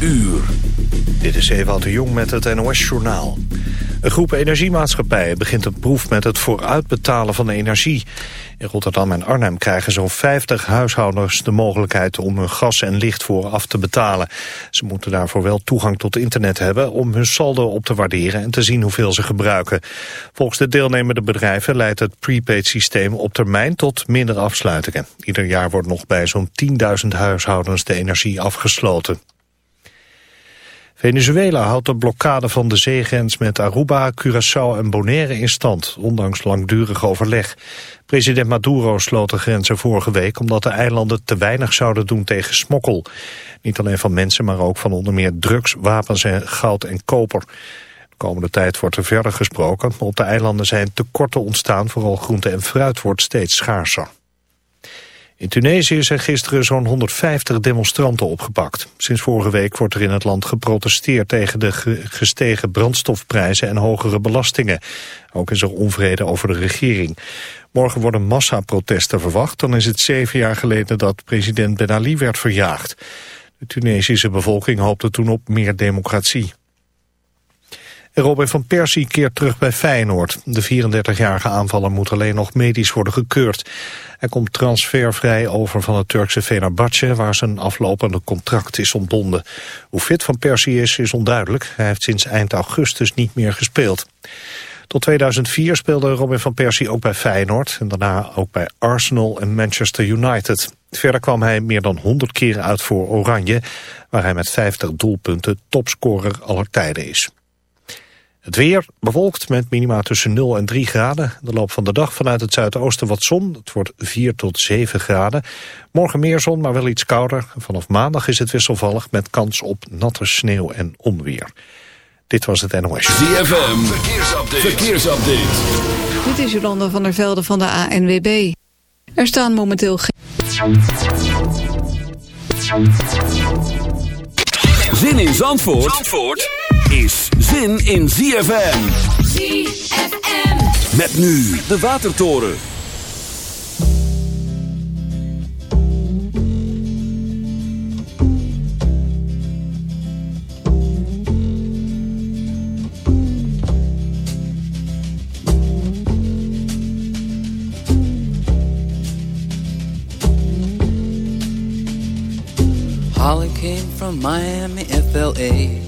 uur. Dit is Eva de Jong met het NOS-journaal. Een groep energiemaatschappijen begint een proef met het vooruitbetalen van energie. In Rotterdam en Arnhem krijgen zo'n 50 huishoudens de mogelijkheid om hun gas en licht vooraf te betalen. Ze moeten daarvoor wel toegang tot internet hebben om hun saldo op te waarderen en te zien hoeveel ze gebruiken. Volgens de deelnemende bedrijven leidt het prepaid systeem op termijn tot minder afsluitingen. Ieder jaar wordt nog bij zo'n 10.000 huishoudens de energie afgesloten. Venezuela houdt de blokkade van de zeegrens met Aruba, Curaçao en Bonaire in stand, ondanks langdurig overleg. President Maduro sloot de grenzen vorige week omdat de eilanden te weinig zouden doen tegen smokkel. Niet alleen van mensen, maar ook van onder meer drugs, wapens en goud en koper. De komende tijd wordt er verder gesproken. Op de eilanden zijn tekorten ontstaan, vooral groente en fruit wordt steeds schaarser. In Tunesië zijn gisteren zo'n 150 demonstranten opgepakt. Sinds vorige week wordt er in het land geprotesteerd tegen de gestegen brandstofprijzen en hogere belastingen. Ook is er onvrede over de regering. Morgen worden massaprotesten verwacht. Dan is het zeven jaar geleden dat president Ben Ali werd verjaagd. De Tunesische bevolking hoopte toen op meer democratie. Robin van Persie keert terug bij Feyenoord. De 34-jarige aanvaller moet alleen nog medisch worden gekeurd. Hij komt transfervrij over van het Turkse Fenerbahce... waar zijn aflopende contract is ontbonden. Hoe fit Van Persie is, is onduidelijk. Hij heeft sinds eind augustus niet meer gespeeld. Tot 2004 speelde Robin van Persie ook bij Feyenoord... en daarna ook bij Arsenal en Manchester United. Verder kwam hij meer dan 100 keer uit voor Oranje... waar hij met 50 doelpunten topscorer aller tijden is. Het weer bewolkt met minima tussen 0 en 3 graden. De loop van de dag vanuit het zuidoosten wat zon. Het wordt 4 tot 7 graden. Morgen meer zon, maar wel iets kouder. Vanaf maandag is het wisselvallig met kans op natte sneeuw en onweer. Dit was het NOS. ZFM, verkeersupdate. verkeersupdate. Dit is Jolanda van der Velde van de ANWB. Er staan momenteel geen... Zin in Zandvoort? Zandvoort? is zin in ZFM. ZFM. Met nu de Watertoren. Holly came from Miami, FLA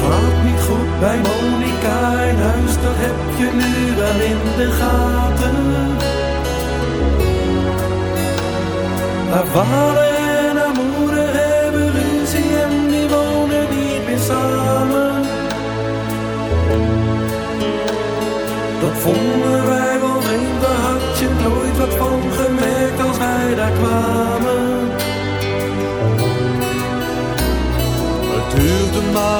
Gaat niet goed bij Monica in huis, dat heb je nu wel in de gaten. Haar vader en haar moeder hebben ruzie en die wonen niet meer samen. Dat vonden wij wel vreemd, daar had je nooit wat van gemerkt als wij daar kwamen. Het duurde maar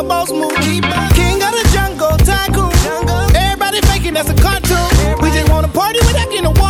with a boss move. King of the jungle, tycoon. Everybody faking that's a cartoon. We just wanna party without getting a war room.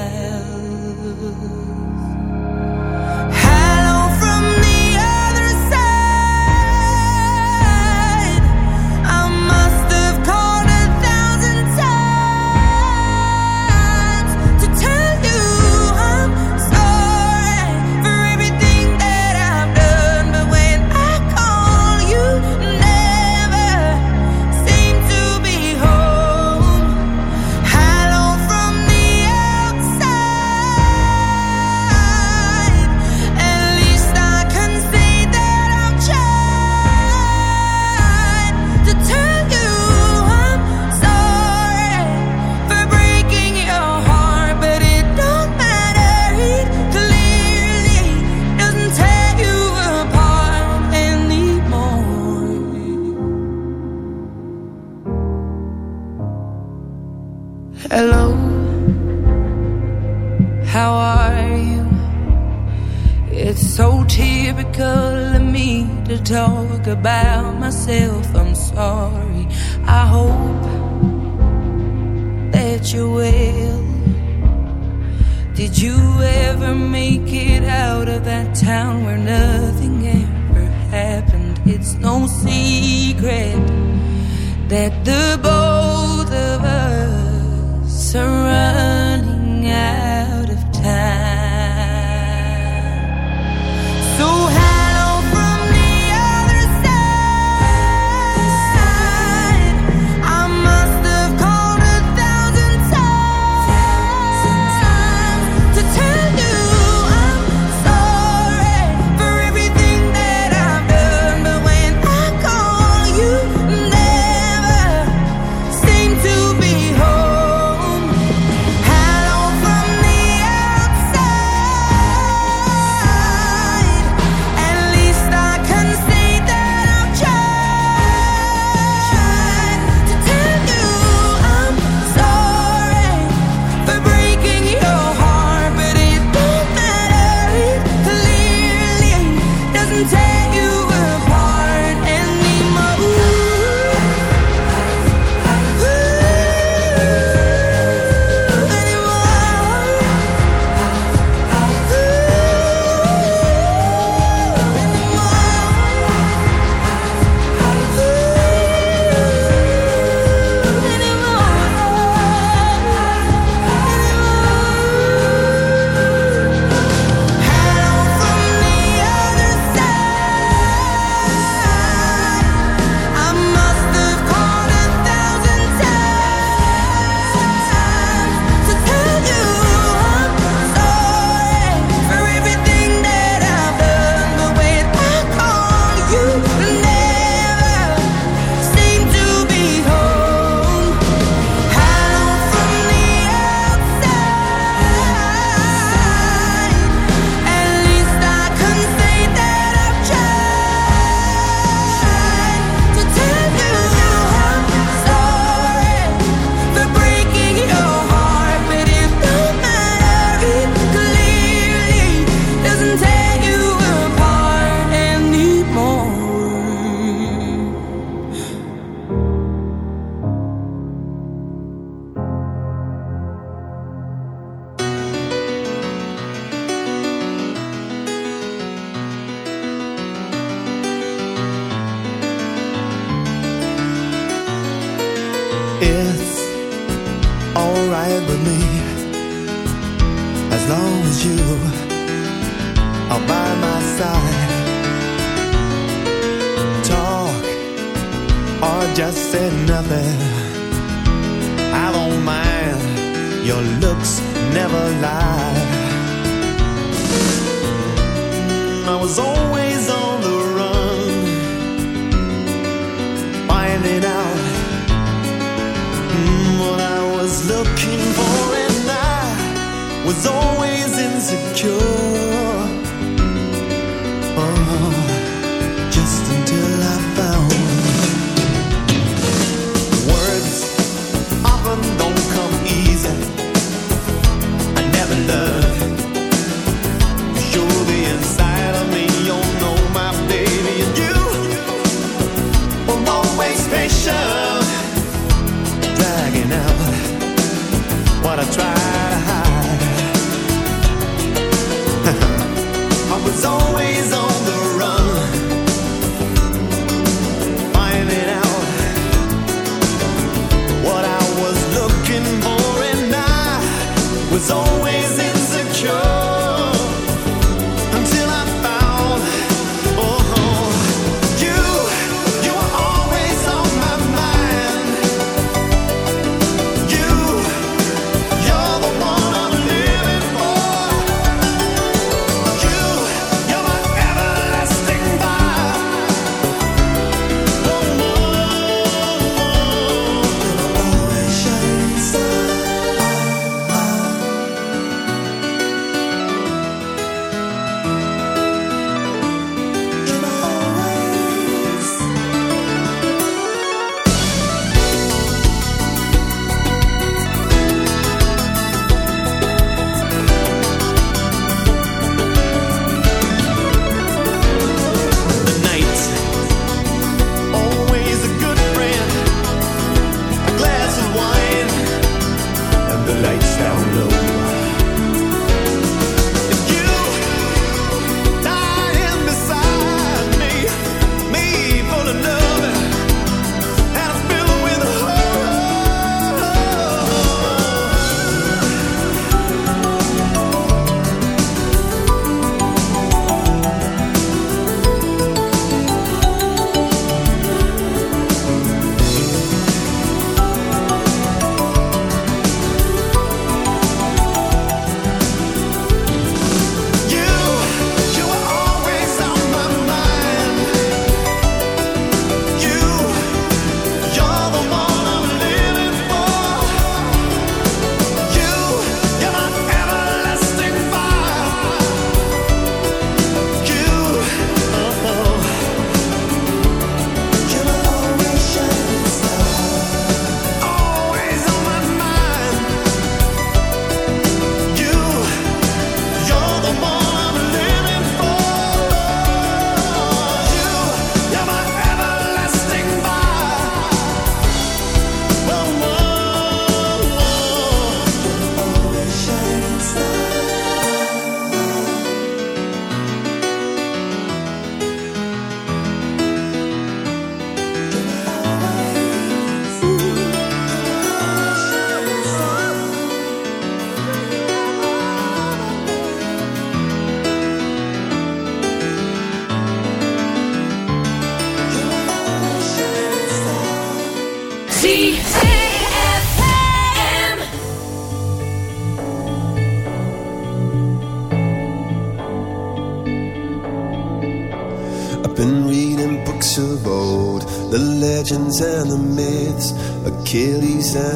It's so typical of me to talk about myself. I'm sorry. I hope that you will. Did you ever make it out of that town where nothing ever happened? It's no secret that the both of us are running out.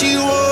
you want.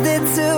lasted too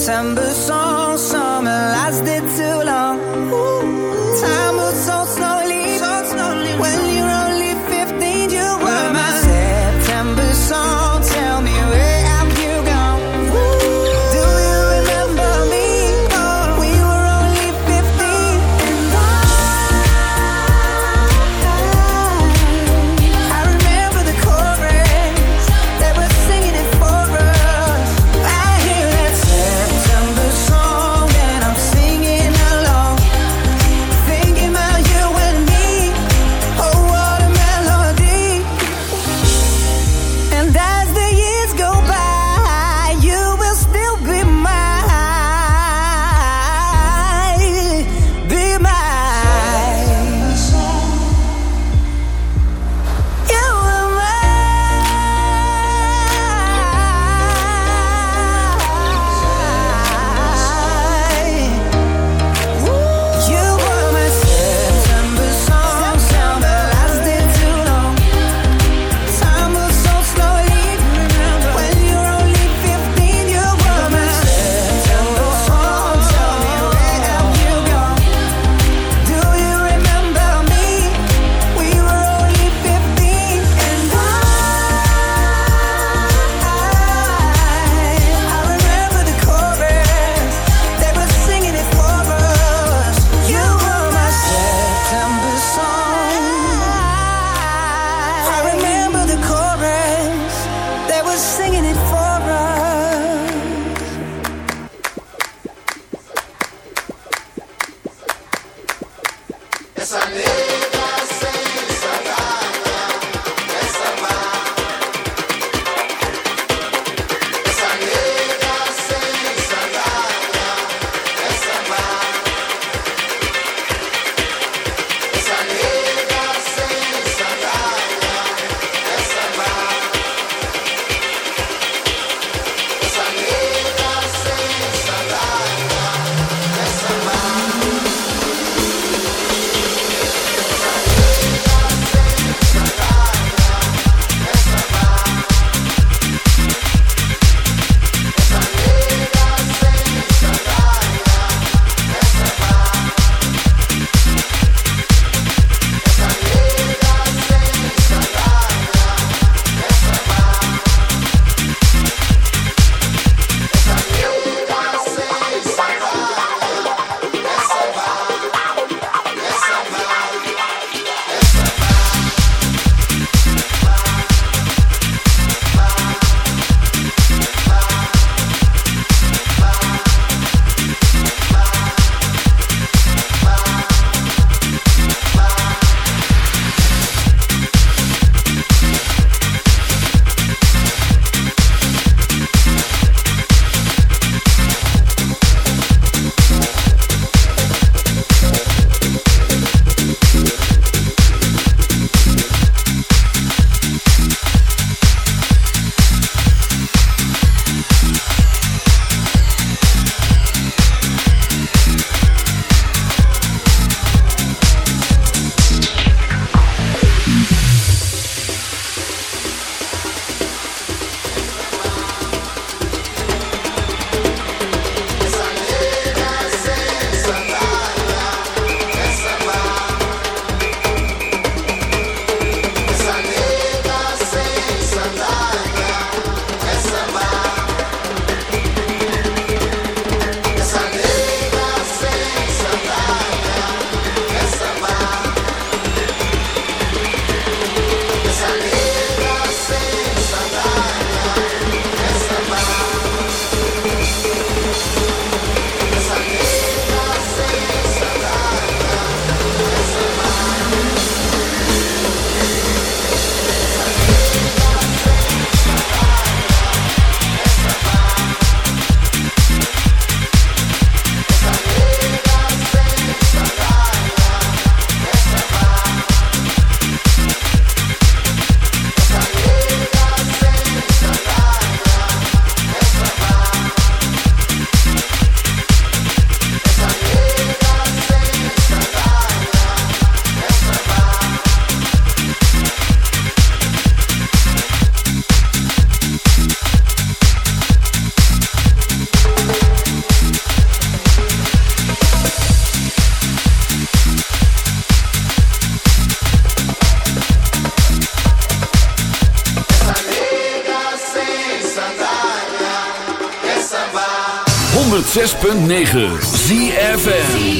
September song, 106.9 ZFM.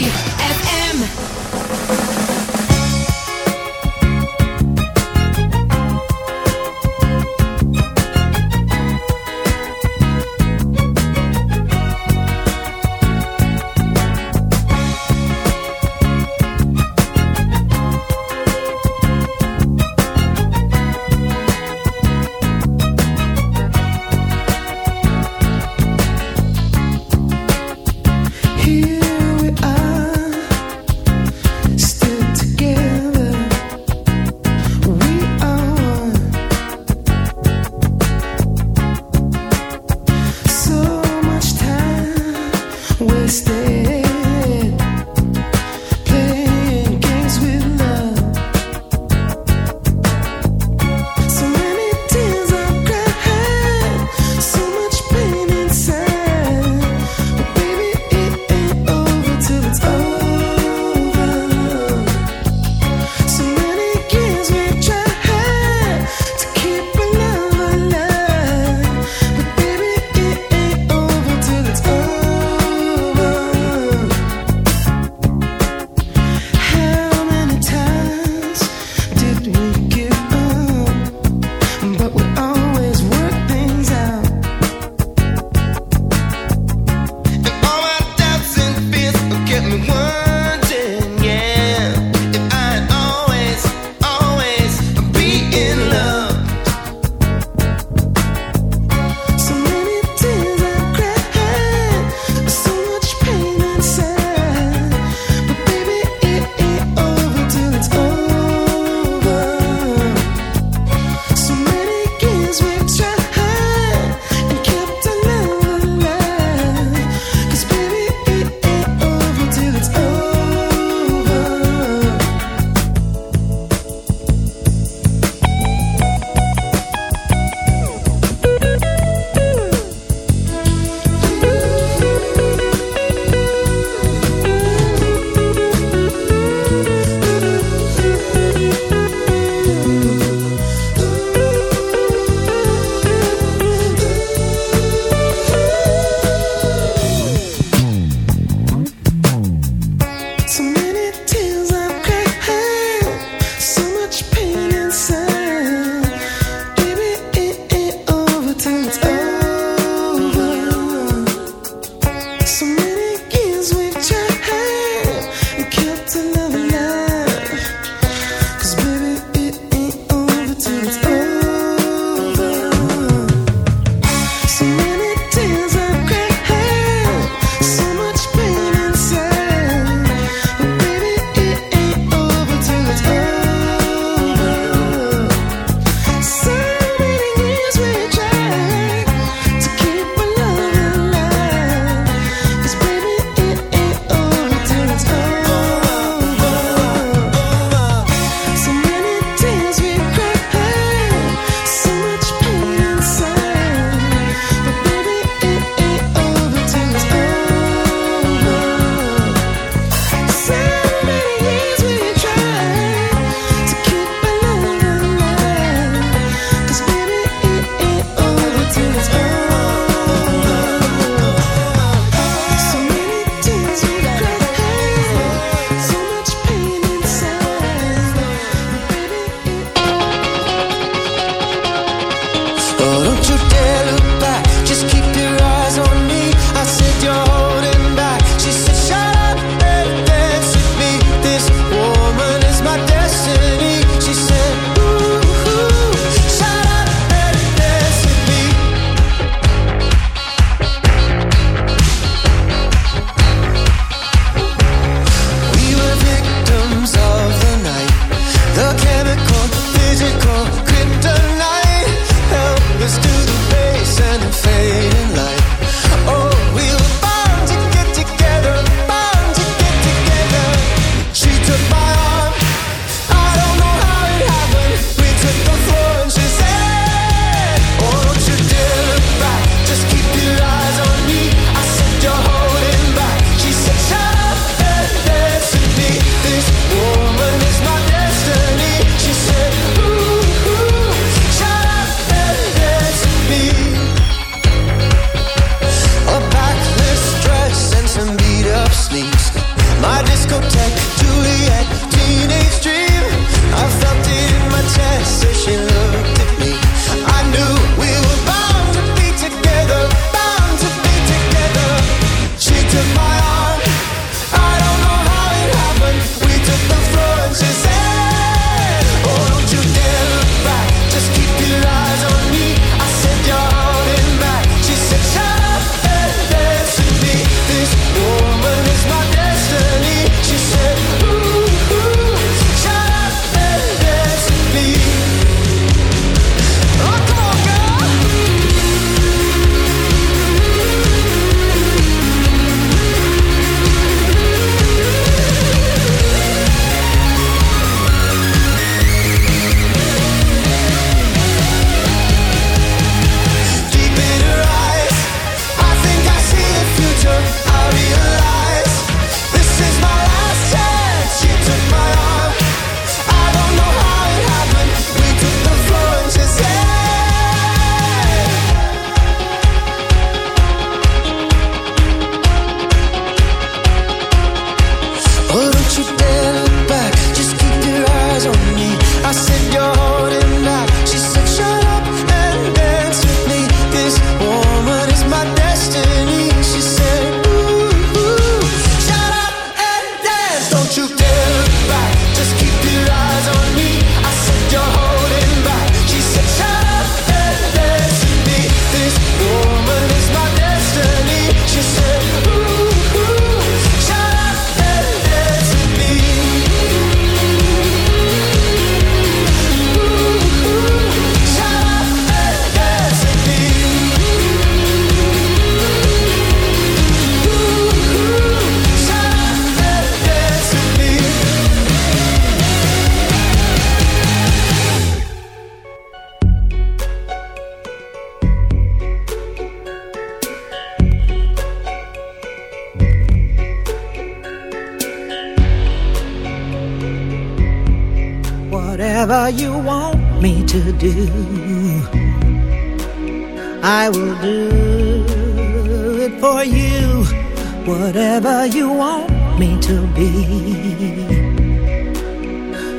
to be.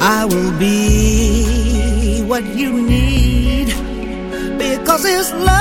I will be what you need because it's love.